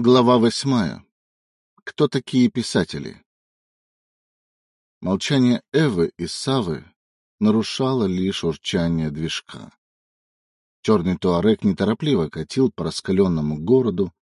Глава восьмая. Кто такие писатели? Молчание Эвы и Савы нарушало лишь урчание движка. Черный туарек неторопливо катил по раскаленному городу.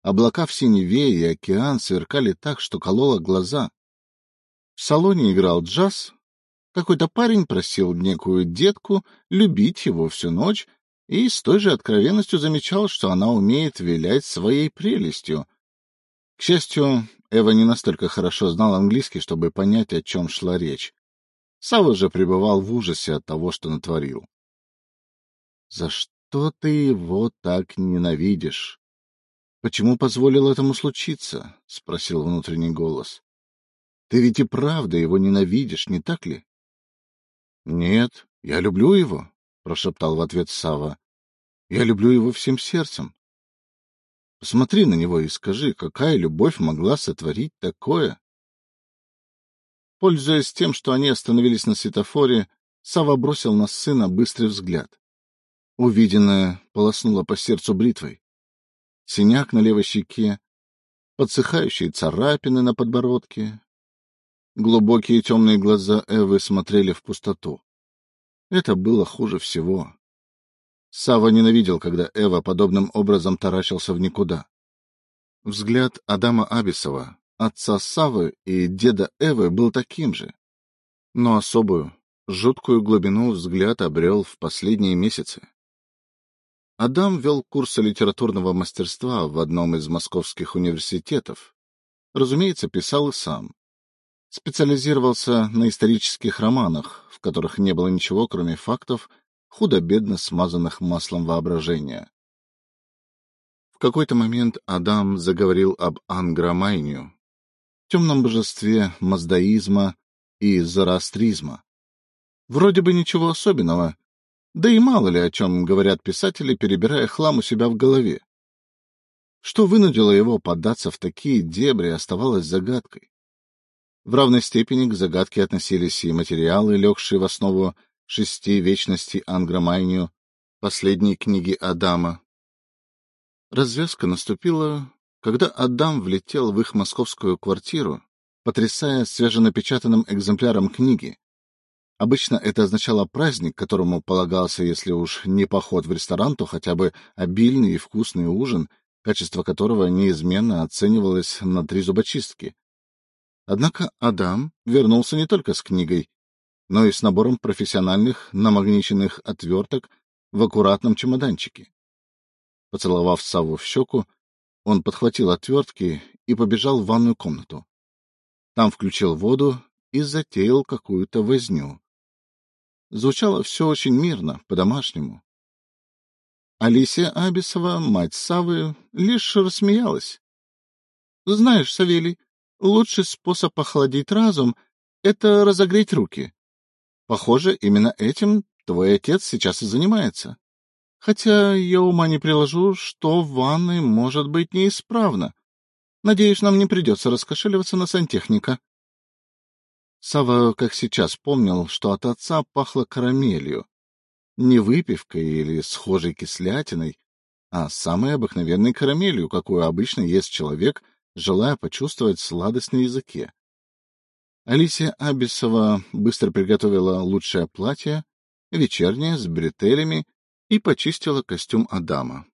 Облака в синеве и океан сверкали так, что кололо глаза. В салоне играл джаз. Какой-то парень просил некую детку любить его всю ночь и с той же откровенностью замечал, что она умеет вилять своей прелестью. К счастью, Эва не настолько хорошо знал английский, чтобы понять, о чем шла речь. Сава же пребывал в ужасе от того, что натворил. — За что ты его так ненавидишь? Почему позволил этому случиться? — спросил внутренний голос. — Ты ведь и правда его ненавидишь, не так ли? — Нет, я люблю его, — прошептал в ответ Сава. Я люблю его всем сердцем. Посмотри на него и скажи, какая любовь могла сотворить такое? Пользуясь тем, что они остановились на светофоре, Сава бросил на сына быстрый взгляд. Увиденное полоснуло по сердцу бритвой. Синяк на левой щеке, подсыхающие царапины на подбородке. Глубокие темные глаза Эвы смотрели в пустоту. Это было хуже всего. Сава ненавидел, когда Эва подобным образом таращился в никуда. Взгляд Адама Абисова, отца Савы и деда Эвы был таким же. Но особую, жуткую глубину взгляд обрел в последние месяцы. Адам вел курсы литературного мастерства в одном из московских университетов. Разумеется, писал и сам. Специализировался на исторических романах, в которых не было ничего, кроме фактов — худо-бедно смазанных маслом воображения. В какой-то момент Адам заговорил об ангромайнию, темном божестве маздаизма и зороастризма. Вроде бы ничего особенного, да и мало ли о чем говорят писатели, перебирая хлам у себя в голове. Что вынудило его поддаться в такие дебри, оставалось загадкой. В равной степени к загадке относились и материалы, легшие в основу шести вечностей Ангромайнию, последней книги Адама. Развязка наступила, когда Адам влетел в их московскую квартиру, потрясая свеженапечатанным экземпляром книги. Обычно это означало праздник, которому полагался, если уж не поход в ресторан, то хотя бы обильный и вкусный ужин, качество которого неизменно оценивалось на три зубочистки. Однако Адам вернулся не только с книгой, но и с набором профессиональных намагниченных отверток в аккуратном чемоданчике. Поцеловав Саву в щеку, он подхватил отвертки и побежал в ванную комнату. Там включил воду и затеял какую-то возню. Звучало все очень мирно, по-домашнему. Алисия Абисова, мать Савы, лишь рассмеялась. — Знаешь, Савелий, лучший способ охладить разум — это разогреть руки. Похоже, именно этим твой отец сейчас и занимается. Хотя я ума не приложу, что в ванной может быть неисправно. Надеюсь, нам не придется раскошеливаться на сантехника. Сава, как сейчас, помнил, что от отца пахло карамелью. Не выпивкой или схожей кислятиной, а самой обыкновенной карамелью, какую обычно ест человек, желая почувствовать сладость на языке. Алисия Абисова быстро приготовила лучшее платье, вечернее, с бретелями, и почистила костюм Адама.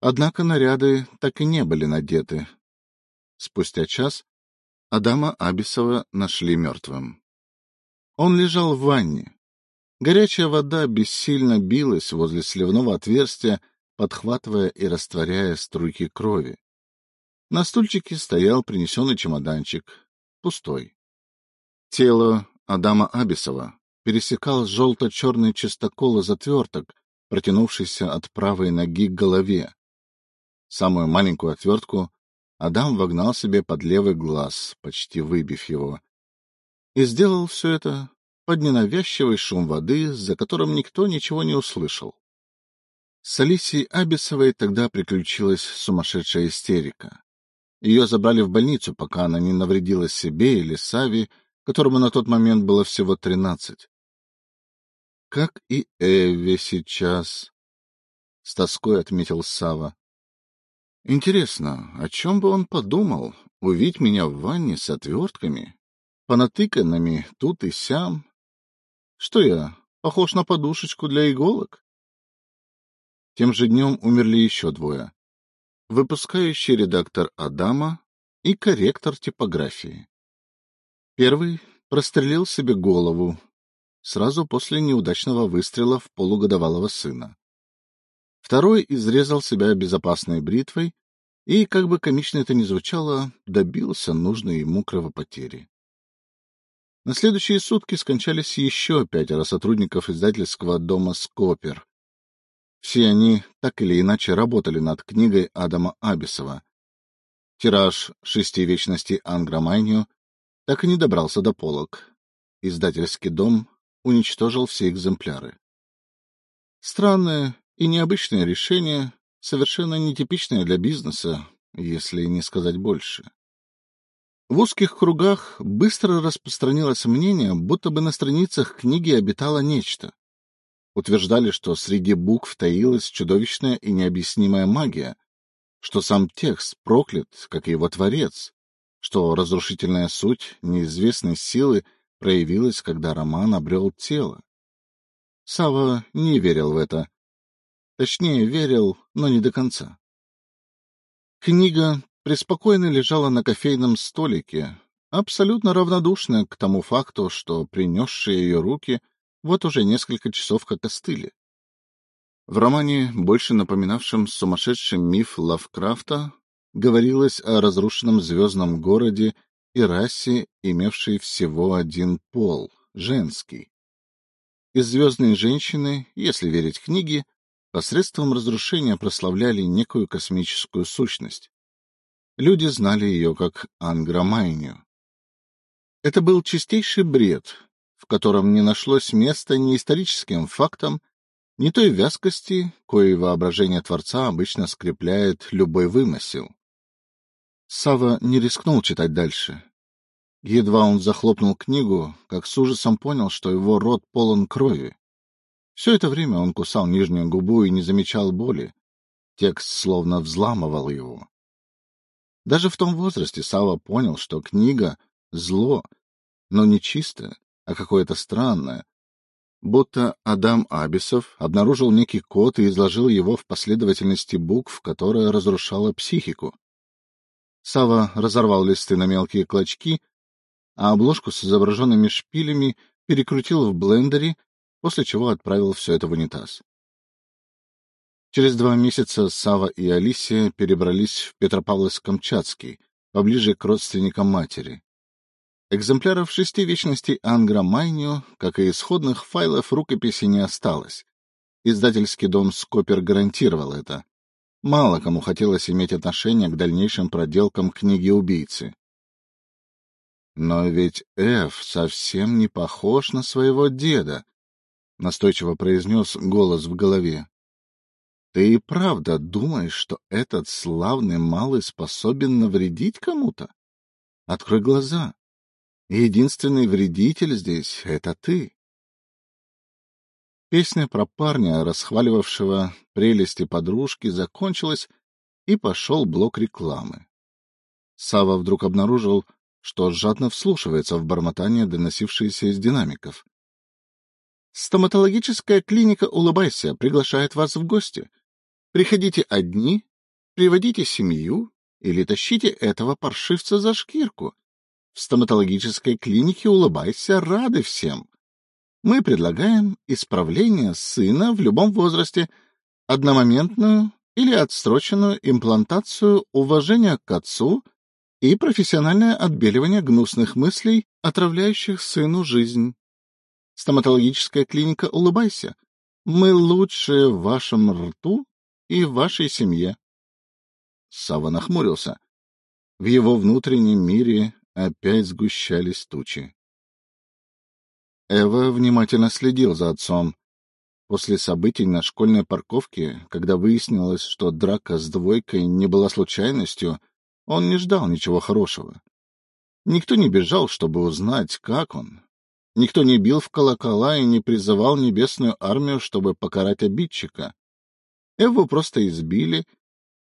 Однако наряды так и не были надеты. Спустя час Адама Абисова нашли мертвым. Он лежал в ванне. Горячая вода бессильно билась возле сливного отверстия, подхватывая и растворяя струйки крови. На стульчике стоял принесенный чемоданчик, пустой. Тело Адама Абисова пересекал желто-черный чистокол из отверток, протянувшийся от правой ноги к голове. Самую маленькую отвертку Адам вогнал себе под левый глаз, почти выбив его. И сделал все это под ненавязчивый шум воды, за которым никто ничего не услышал. С Алисией Абисовой тогда приключилась сумасшедшая истерика. Ее забрали в больницу, пока она не навредила себе или Сави, которому на тот момент было всего тринадцать. Как и Эве сейчас, — с тоской отметил Сава. Интересно, о чем бы он подумал, увидеть меня в ванне с отвертками, понатыканными тут и сям? Что я, похож на подушечку для иголок? Тем же днем умерли еще двое. Выпускающий редактор Адама и корректор типографии. Первый прострелил себе голову сразу после неудачного выстрела в полугодовалого сына. Второй изрезал себя безопасной бритвой и, как бы комично это ни звучало, добился нужной ему кровопотери. На следующие сутки скончались еще пятеро сотрудников издательского дома «Скопер», все они так или иначе работали над книгой Адама Абисова. Тираж «Шести вечностей Ангромайнию» так и не добрался до полок. Издательский дом уничтожил все экземпляры. Странное и необычное решение, совершенно нетипичное для бизнеса, если не сказать больше. В узких кругах быстро распространилось мнение, будто бы на страницах книги обитало нечто утверждали, что среди букв таилась чудовищная и необъяснимая магия, что сам текст проклят, как и его творец, что разрушительная суть неизвестной силы проявилась, когда роман обрел тело. Сава не верил в это. Точнее, верил, но не до конца. Книга преспокойно лежала на кофейном столике, абсолютно равнодушная к тому факту, что принесшие ее руки — вот уже несколько часов как остыли. В романе, больше напоминавшем сумасшедший миф Лавкрафта, говорилось о разрушенном звездном городе и расе, имевшей всего один пол — женский. И звездные женщины, если верить книге, посредством разрушения прославляли некую космическую сущность. Люди знали ее как Ангромайнию. Это был чистейший бред, в котором не нашлось места ни историческим фактам, ни той вязкости, коей воображение Творца обычно скрепляет любой вымысел. Сава не рискнул читать дальше. Едва он захлопнул книгу, как с ужасом понял, что его рот полон крови. Все это время он кусал нижнюю губу и не замечал боли. Текст словно взламывал его. Даже в том возрасте Сава понял, что книга — зло, но не чистое, а какое-то странное. Будто Адам Абисов обнаружил некий код и изложил его в последовательности букв, которая разрушала психику. Сава разорвал листы на мелкие клочки, а обложку с изображенными шпилями перекрутил в блендере, после чего отправил все это в унитаз. Через два месяца Сава и Алисия перебрались в Петропавловск-Камчатский, поближе к родственникам матери. Экземпляров шести вечностей Ангромайнио, как и исходных файлов рукописи, не осталось. Издательский дом Скопер гарантировал это. Мало кому хотелось иметь отношение к дальнейшим проделкам книги убийцы. Но ведь Эф совсем не похож на своего деда, — настойчиво произнес голос в голове. — Ты и правда думаешь, что этот славный малый способен навредить кому-то? Открой глаза. Единственный вредитель здесь — это ты. Песня про парня, расхваливавшего прелести подружки, закончилась, и пошел блок рекламы. Сава вдруг обнаружил, что жадно вслушивается в бормотание, доносившееся из динамиков. «Стоматологическая клиника «Улыбайся» приглашает вас в гости. Приходите одни, приводите семью или тащите этого паршивца за шкирку. В стоматологической клинике улыбайся, рады всем. Мы предлагаем исправление сына в любом возрасте, одномоментную или отсроченную имплантацию уважения к отцу и профессиональное отбеливание гнусных мыслей, отравляющих сыну жизнь. Стоматологическая клиника «Улыбайся». Мы лучшие в вашем рту и в вашей семье. Сава нахмурился. В его внутреннем мире опять сгущались тучи. Эва внимательно следил за отцом. После событий на школьной парковке, когда выяснилось, что драка с двойкой не была случайностью, он не ждал ничего хорошего. Никто не бежал, чтобы узнать, как он. Никто не бил в колокола и не призывал небесную армию, чтобы покарать обидчика. Эву просто избили,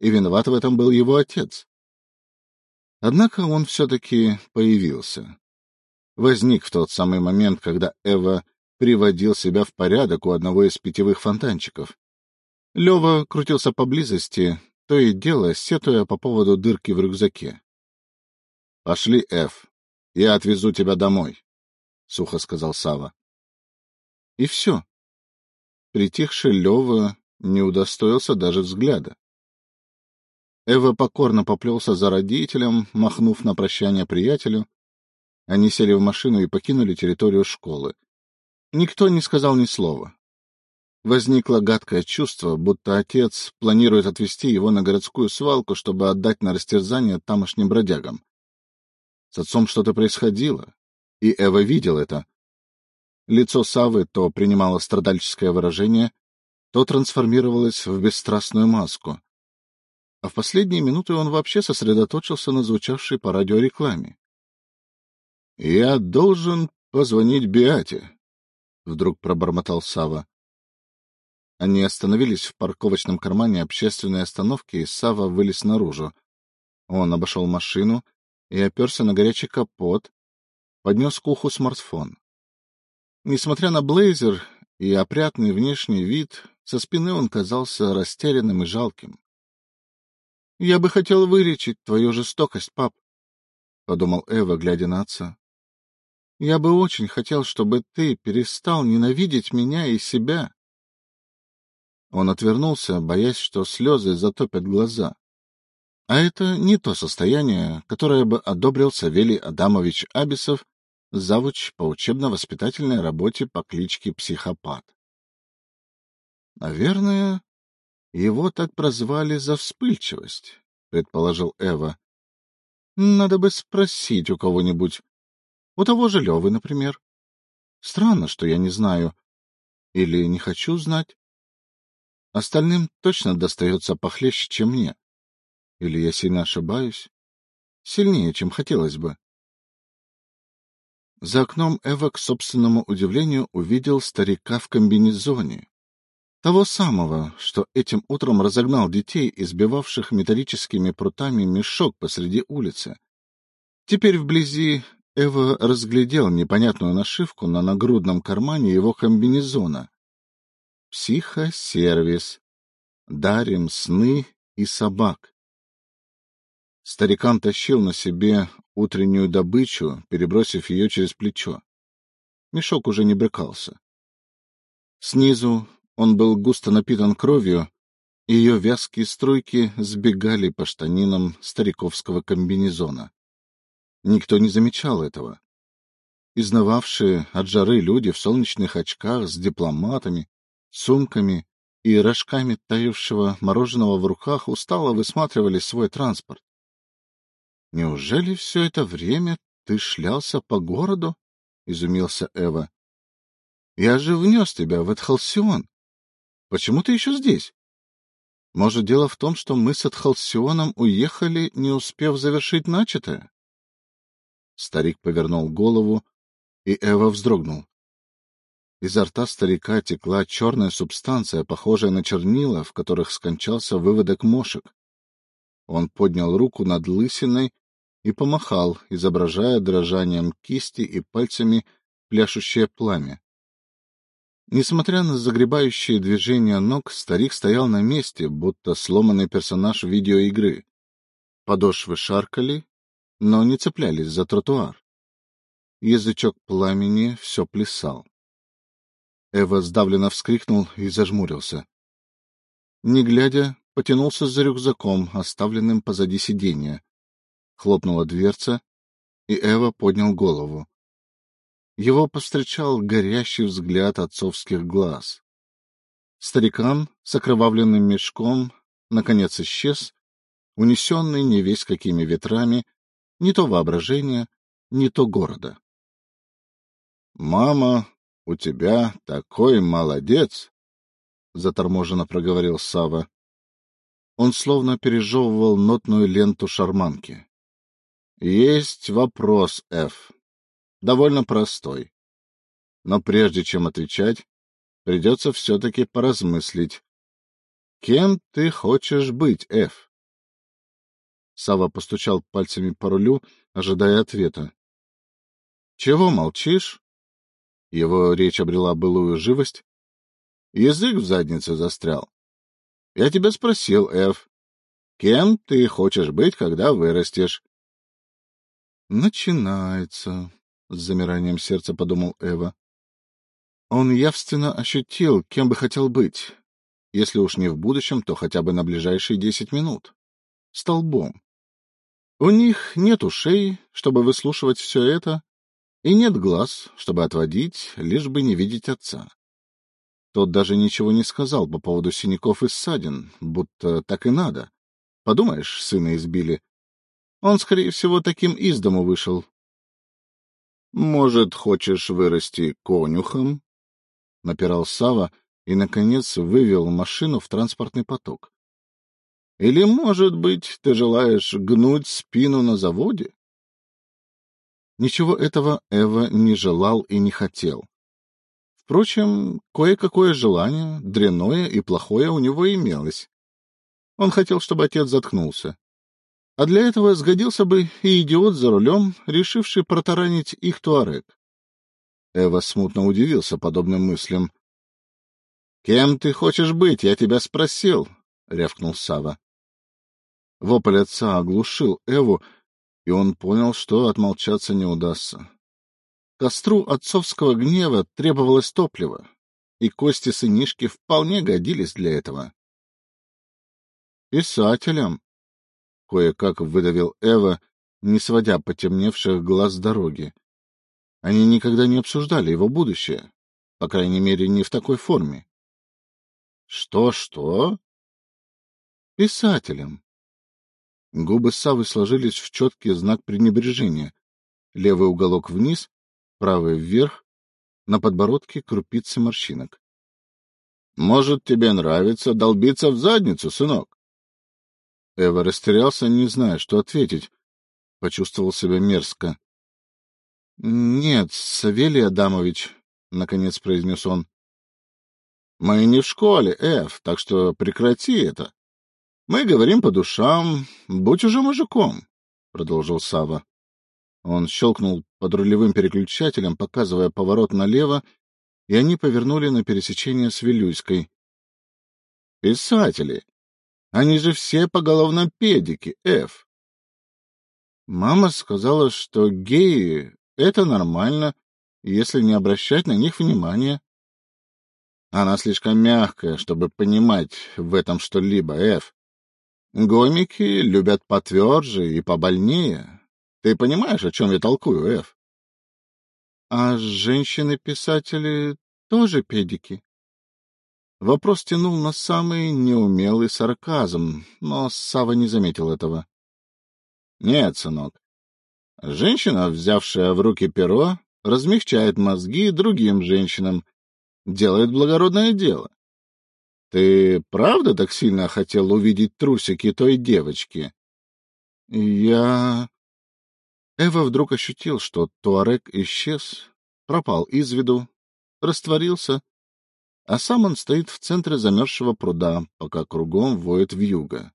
и виноват в этом был его отец. Однако он все-таки появился. Возник в тот самый момент, когда Эва приводил себя в порядок у одного из питьевых фонтанчиков. Лева крутился поблизости, то и дело сетуя по поводу дырки в рюкзаке. — Пошли, Эф, я отвезу тебя домой, — сухо сказал Сава. И все. Притихший Лева не удостоился даже взгляда. Эва покорно поплелся за родителем, махнув на прощание приятелю. Они сели в машину и покинули территорию школы. Никто не сказал ни слова. Возникло гадкое чувство, будто отец планирует отвезти его на городскую свалку, чтобы отдать на растерзание тамошним бродягам. С отцом что-то происходило, и Эва видел это. Лицо Савы то принимало страдальческое выражение, то трансформировалось в бесстрастную маску. А в последние минуты он вообще сосредоточился на звучавшей по радио рекламе. — Я должен позвонить Биате, — вдруг пробормотал Сава. Они остановились в парковочном кармане общественной остановки, и Сава вылез наружу. Он обошел машину и оперся на горячий капот, поднес к уху смартфон. Несмотря на блейзер и опрятный внешний вид, со спины он казался растерянным и жалким. — Я бы хотел вылечить твою жестокость, пап, — подумал Эва, глядя на отца. — Я бы очень хотел, чтобы ты перестал ненавидеть меня и себя. Он отвернулся, боясь, что слезы затопят глаза. А это не то состояние, которое бы одобрил Савелий Адамович Абисов, завуч по учебно-воспитательной работе по кличке Психопат. Наверное, его так прозвали за вспыльчивость, предположил Эва. Надо бы спросить у кого-нибудь. У того же Левы, например. Странно, что я не знаю. Или не хочу знать. Остальным точно достается похлеще, чем мне. Или я сильно ошибаюсь? Сильнее, чем хотелось бы. За окном Эва, к собственному удивлению, увидел старика в комбинезоне. Того самого, что этим утром разогнал детей, избивавших металлическими прутами мешок посреди улицы. Теперь вблизи Эва разглядел непонятную нашивку на нагрудном кармане его комбинезона. Психосервис. Дарим сны и собак. Старикан тащил на себе утреннюю добычу, перебросив ее через плечо. Мешок уже не брыкался. Снизу он был густо напитан кровью, и ее вязкие струйки сбегали по штанинам стариковского комбинезона. Никто не замечал этого. Изнававшие от жары люди в солнечных очках с дипломатами сумками и рожками таявшего мороженого в руках устало высматривали свой транспорт. — Неужели все это время ты шлялся по городу? — изумился Эва. — Я же внес тебя в Эдхалсион. Почему ты еще здесь? Может, дело в том, что мы с Эдхалсионом уехали, не успев завершить начатое? Старик повернул голову, и Эва вздрогнул. Изо рта старика текла черная субстанция, похожая на чернила, в которых скончался выводок мошек. Он поднял руку над лысиной и помахал, изображая дрожанием кисти и пальцами пляшущее пламя. Несмотря на загребающие движения ног, старик стоял на месте, будто сломанный персонаж видеоигры. Подошвы шаркали, но не цеплялись за тротуар. Язычок пламени все плясал. Эва сдавленно вскрикнул и зажмурился. Не глядя, потянулся за рюкзаком, оставленным позади сиденья. Хлопнула дверца, и Эва поднял голову. Его повстречал горящий взгляд отцовских глаз. Старикан с окровавленным мешком наконец исчез, унесенный не весь какими ветрами, не то воображения, не то города. Мама у тебя такой молодец, заторможенно проговорил Сава. Он словно пережевывал нотную ленту шарманки. Есть вопрос, Ф. Довольно простой. Но прежде чем отвечать, придется все-таки поразмыслить. Кем ты хочешь быть, Ф? Сава постучал пальцами по рулю, ожидая ответа. — Чего молчишь? Его речь обрела былую живость. Язык в заднице застрял. — Я тебя спросил, Эф, кем ты хочешь быть, когда вырастешь? — Начинается, — с замиранием сердца подумал Эва. Он явственно ощутил, кем бы хотел быть, если уж не в будущем, то хотя бы на ближайшие десять минут. Столбом. У них нет ушей, чтобы выслушивать все это, и нет глаз, чтобы отводить, лишь бы не видеть отца. Тот даже ничего не сказал по поводу синяков и ссадин, будто так и надо. Подумаешь, сына избили. Он, скорее всего, таким из дому вышел. — Может, хочешь вырасти конюхом? — напирал Сава и, наконец, вывел машину в транспортный поток. Или, может быть, ты желаешь гнуть спину на заводе? Ничего этого Эва не желал и не хотел. Впрочем, кое-какое желание, дрянное и плохое, у него имелось. Он хотел, чтобы отец заткнулся. А для этого сгодился бы и идиот за рулем, решивший протаранить их туарек. Эва смутно удивился подобным мыслям. — Кем ты хочешь быть, я тебя спросил, — рявкнул Сава. Вопль отца оглушил Эву, и он понял, что отмолчаться не удастся. Костру отцовского гнева требовалось топливо, и кости сынишки вполне годились для этого. «Писателям!» — кое-как выдавил Эва, не сводя потемневших глаз дороги. Они никогда не обсуждали его будущее, по крайней мере, не в такой форме. «Что-что?» «Писателям!» Губы Савы сложились в четкий знак пренебрежения. Левый уголок вниз, правый вверх, на подбородке крупицы морщинок. — Может, тебе нравится долбиться в задницу, сынок? Эва растерялся, не зная, что ответить. Почувствовал себя мерзко. — Нет, Савелий Адамович, — наконец произнес он. — Мы не в школе, Эв, так что прекрати это. Мы говорим по душам, будь уже мужиком, — продолжил Сава. Он щелкнул под рулевым переключателем, показывая поворот налево, и они повернули на пересечение с Вилюйской. — Писатели! Они же все поголовно педики, Ф. Мама сказала, что геи — это нормально, если не обращать на них внимания. Она слишком мягкая, чтобы понимать в этом что-либо, Ф. Гомики любят потверже и побольнее. Ты понимаешь, о чем я толкую, Эф? А женщины-писатели тоже педики? Вопрос тянул на самый неумелый сарказм, но Сава не заметил этого. — Нет, сынок. Женщина, взявшая в руки перо, размягчает мозги другим женщинам, делает благородное дело. Ты правда так сильно хотел увидеть трусики той девочки? Я... Эва вдруг ощутил, что Туарек исчез, пропал из виду, растворился, а сам он стоит в центре замерзшего пруда, пока кругом воет вьюга.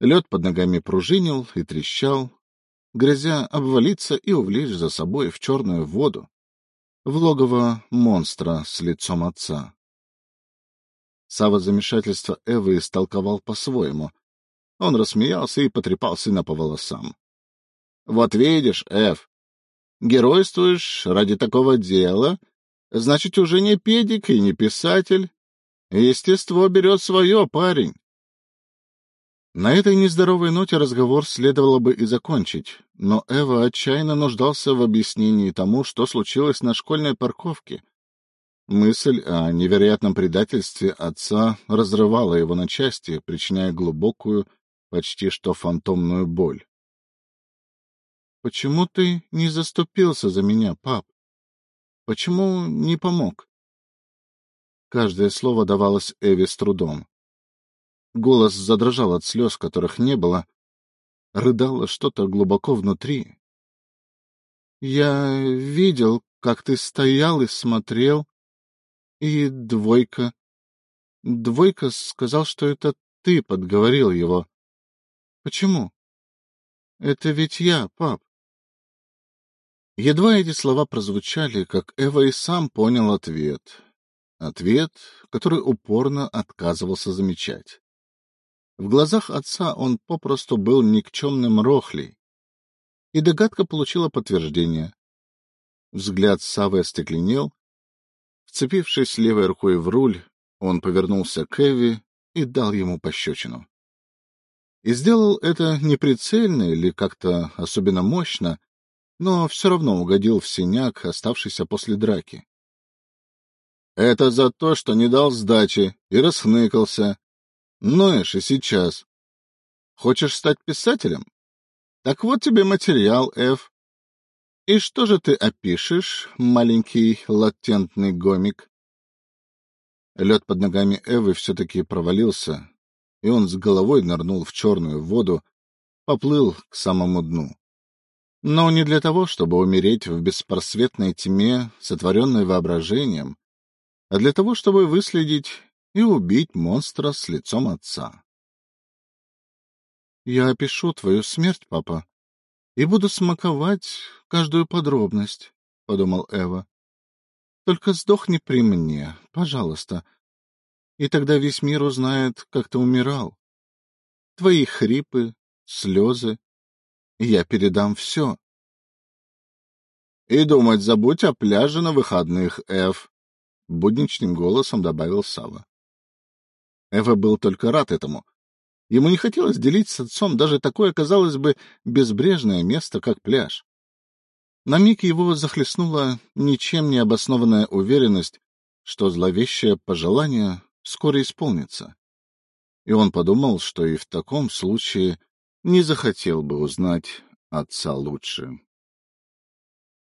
Лед под ногами пружинил и трещал, грозя обвалиться и увлечь за собой в черную воду, в логово монстра с лицом отца. Сава замешательства Эвы истолковал по-своему. Он рассмеялся и потрепал сына по волосам. — Вот видишь, Эв, геройствуешь ради такого дела, значит, уже не педик и не писатель. Естество берет свое, парень. На этой нездоровой ноте разговор следовало бы и закончить, но Эва отчаянно нуждался в объяснении тому, что случилось на школьной парковке — Мысль о невероятном предательстве отца разрывала его на части, причиняя глубокую, почти что фантомную боль. — Почему ты не заступился за меня, пап? Почему не помог? Каждое слово давалось Эви с трудом. Голос задрожал от слез, которых не было. Рыдало что-то глубоко внутри. — Я видел, как ты стоял и смотрел, и двойка. Двойка сказал, что это ты подговорил его. Почему? Это ведь я, пап. Едва эти слова прозвучали, как Эва и сам понял ответ. Ответ, который упорно отказывался замечать. В глазах отца он попросту был никчемным рохлей. И догадка получила подтверждение. Взгляд Савы остекленел. Вцепившись левой рукой в руль, он повернулся к Эви и дал ему пощечину. И сделал это не прицельно или как-то особенно мощно, но все равно угодил в синяк, оставшийся после драки. — Это за то, что не дал сдачи и расхныкался. Ноешь и сейчас. Хочешь стать писателем? Так вот тебе материал, Эф. И что же ты опишешь, маленький латентный гомик? Лед под ногами Эвы все-таки провалился, и он с головой нырнул в черную воду, поплыл к самому дну. Но не для того, чтобы умереть в беспросветной тьме, сотворенной воображением, а для того, чтобы выследить и убить монстра с лицом отца. — Я опишу твою смерть, папа, и буду смаковать каждую подробность, — подумал Эва. — Только сдохни при мне, пожалуйста, и тогда весь мир узнает, как ты умирал. Твои хрипы, слезы. Я передам все. — И думать забудь о пляже на выходных, Эв, — будничным голосом добавил Сава. Эва был только рад этому. Ему не хотелось делить с отцом даже такое, казалось бы, безбрежное место, как пляж. На миг его захлестнула ничем не обоснованная уверенность, что зловещее пожелание вскоре исполнится. И он подумал, что и в таком случае не захотел бы узнать отца лучше.